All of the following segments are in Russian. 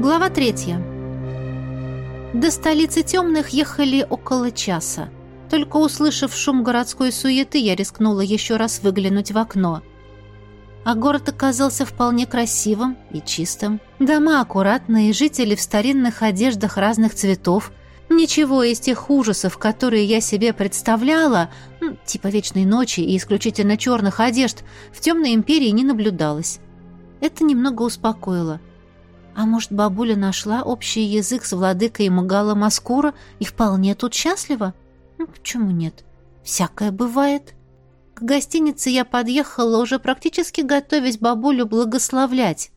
Глава третья. До столицы темных ехали около часа. Только услышав шум городской суеты, я рискнула еще раз выглянуть в окно. А город оказался вполне красивым и чистым. Дома аккуратные, жители в старинных одеждах разных цветов. Ничего из тех ужасов, которые я себе представляла, ну, типа вечной ночи и исключительно черных одежд, в темной империи не наблюдалось. Это немного успокоило. А может, бабуля нашла общий язык с владыкой Магала Маскура и вполне тут счастлива? Ну, почему нет? Всякое бывает. К гостинице я подъехала, уже практически готовясь бабулю благословлять.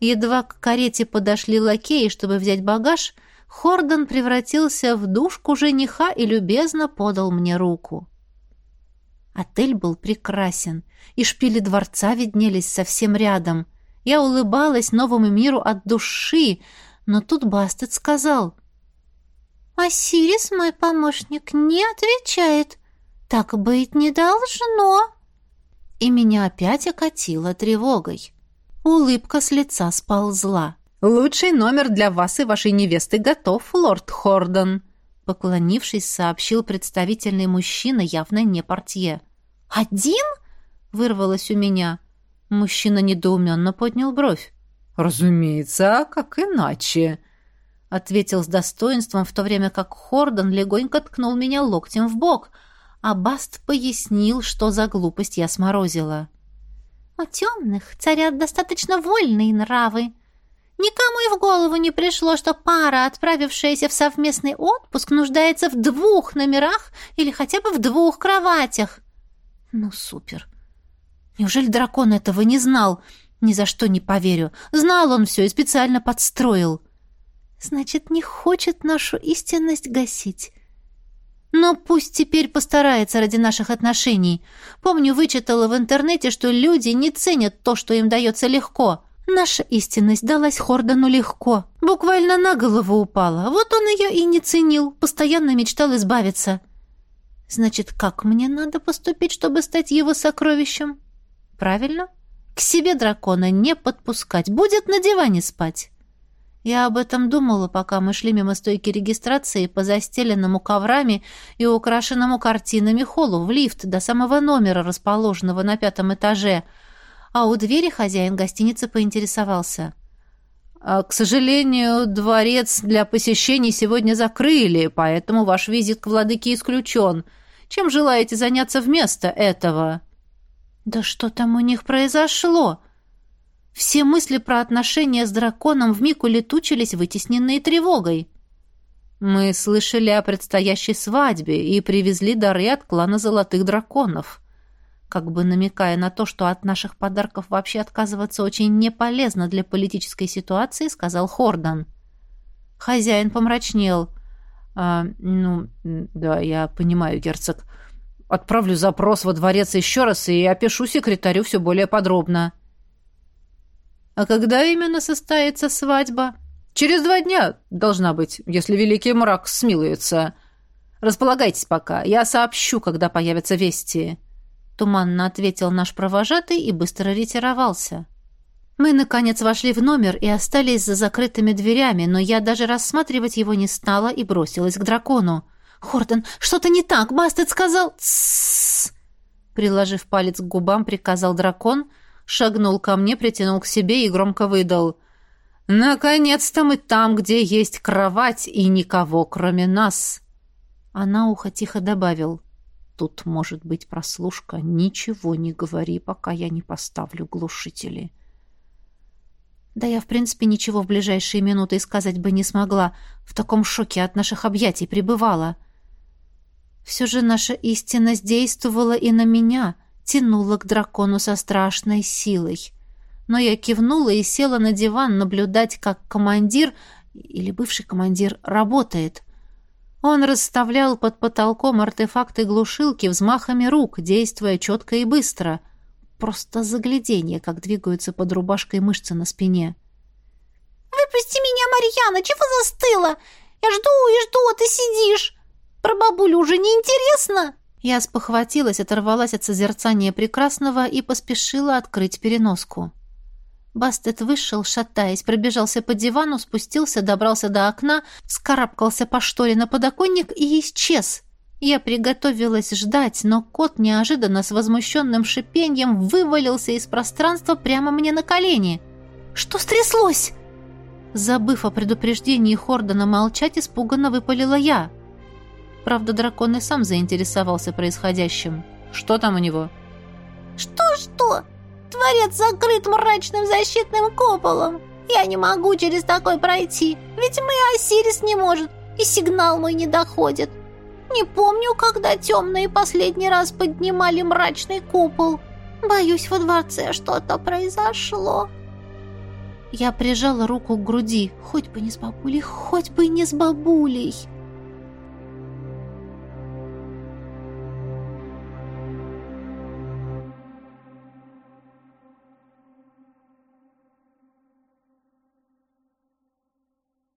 Едва к карете подошли лакеи, чтобы взять багаж, Хордон превратился в душку жениха и любезно подал мне руку. Отель был прекрасен, и шпили дворца виднелись совсем рядом — я улыбалась новому миру от души, но тут Бастет сказал. «Осирис, мой помощник, не отвечает. Так быть не должно». И меня опять окатило тревогой. Улыбка с лица сползла. «Лучший номер для вас и вашей невесты готов, лорд Хордон», поклонившись, сообщил представительный мужчина, явно не портье. «Один?» — вырвалось у меня. Мужчина недоуменно поднял бровь. «Разумеется, а как иначе?» Ответил с достоинством, в то время как Хордон легонько ткнул меня локтем в бок, а Баст пояснил, что за глупость я сморозила. «У темных царят достаточно вольные нравы. Никому и в голову не пришло, что пара, отправившаяся в совместный отпуск, нуждается в двух номерах или хотя бы в двух кроватях. Ну, супер. Неужели дракон этого не знал? Ни за что не поверю. Знал он все и специально подстроил. Значит, не хочет нашу истинность гасить. Но пусть теперь постарается ради наших отношений. Помню, вычитала в интернете, что люди не ценят то, что им дается легко. Наша истинность далась Хордану легко. Буквально на голову упала. Вот он ее и не ценил. Постоянно мечтал избавиться. Значит, как мне надо поступить, чтобы стать его сокровищем? Правильно? К себе дракона не подпускать, будет на диване спать. Я об этом думала, пока мы шли мимо стойки регистрации по застеленному коврами и украшенному картинами холлу в лифт до самого номера, расположенного на пятом этаже, а у двери хозяин гостиницы поинтересовался. «А, «К сожалению, дворец для посещений сегодня закрыли, поэтому ваш визит к владыке исключен. Чем желаете заняться вместо этого?» Да что там у них произошло? Все мысли про отношения с драконом вмиг улетучились, вытесненные тревогой. Мы слышали о предстоящей свадьбе и привезли дары от клана Золотых Драконов. Как бы намекая на то, что от наших подарков вообще отказываться очень не полезно для политической ситуации, сказал Хордан. Хозяин помрачнел. А, ну, да, я понимаю, герцог. Отправлю запрос во дворец еще раз и опишу секретарю все более подробно. А когда именно состоится свадьба? Через два дня должна быть, если великий мрак смилуется. Располагайтесь пока, я сообщу, когда появятся вести. Туманно ответил наш провожатый и быстро ретировался. Мы, наконец, вошли в номер и остались за закрытыми дверями, но я даже рассматривать его не стала и бросилась к дракону. «Хордон, что-то не так! Бастет сказал...» «Тссс!» Приложив палец к губам, приказал дракон, шагнул ко мне, притянул к себе и громко выдал. «Наконец-то мы там, где есть кровать и никого, кроме нас!» А на ухо тихо добавил. «Тут может быть прослушка. Ничего не говори, пока я не поставлю глушители». Да я, в принципе, ничего в ближайшие минуты сказать бы не смогла. В таком шоке от наших объятий пребывала. — все же наша истинность действовала и на меня, тянула к дракону со страшной силой. Но я кивнула и села на диван наблюдать, как командир или бывший командир работает. Он расставлял под потолком артефакты глушилки взмахами рук, действуя четко и быстро. Просто загляденье, как двигаются под рубашкой мышцы на спине. «Выпусти меня, Марьяна! Чего застыла? Я жду и жду, а ты сидишь!» Про бабулю уже не интересно?» Я спохватилась, оторвалась от созерцания прекрасного и поспешила открыть переноску. Бастет вышел, шатаясь, пробежался по дивану, спустился, добрался до окна, скарабкался по шторе на подоконник и исчез. Я приготовилась ждать, но кот неожиданно с возмущенным шипением вывалился из пространства прямо мне на колени. «Что стряслось?» Забыв о предупреждении Хордона молчать, испуганно выпалила я. Правда, дракон и сам заинтересовался происходящим. «Что там у него?» «Что-что? Творец закрыт мрачным защитным куполом. Я не могу через такой пройти, ведь мы Осирис не может, и сигнал мой не доходит. Не помню, когда темные последний раз поднимали мрачный купол. Боюсь, во дворце что-то произошло». Я прижала руку к груди. Хоть бы не с бабулей, хоть бы не с бабулей.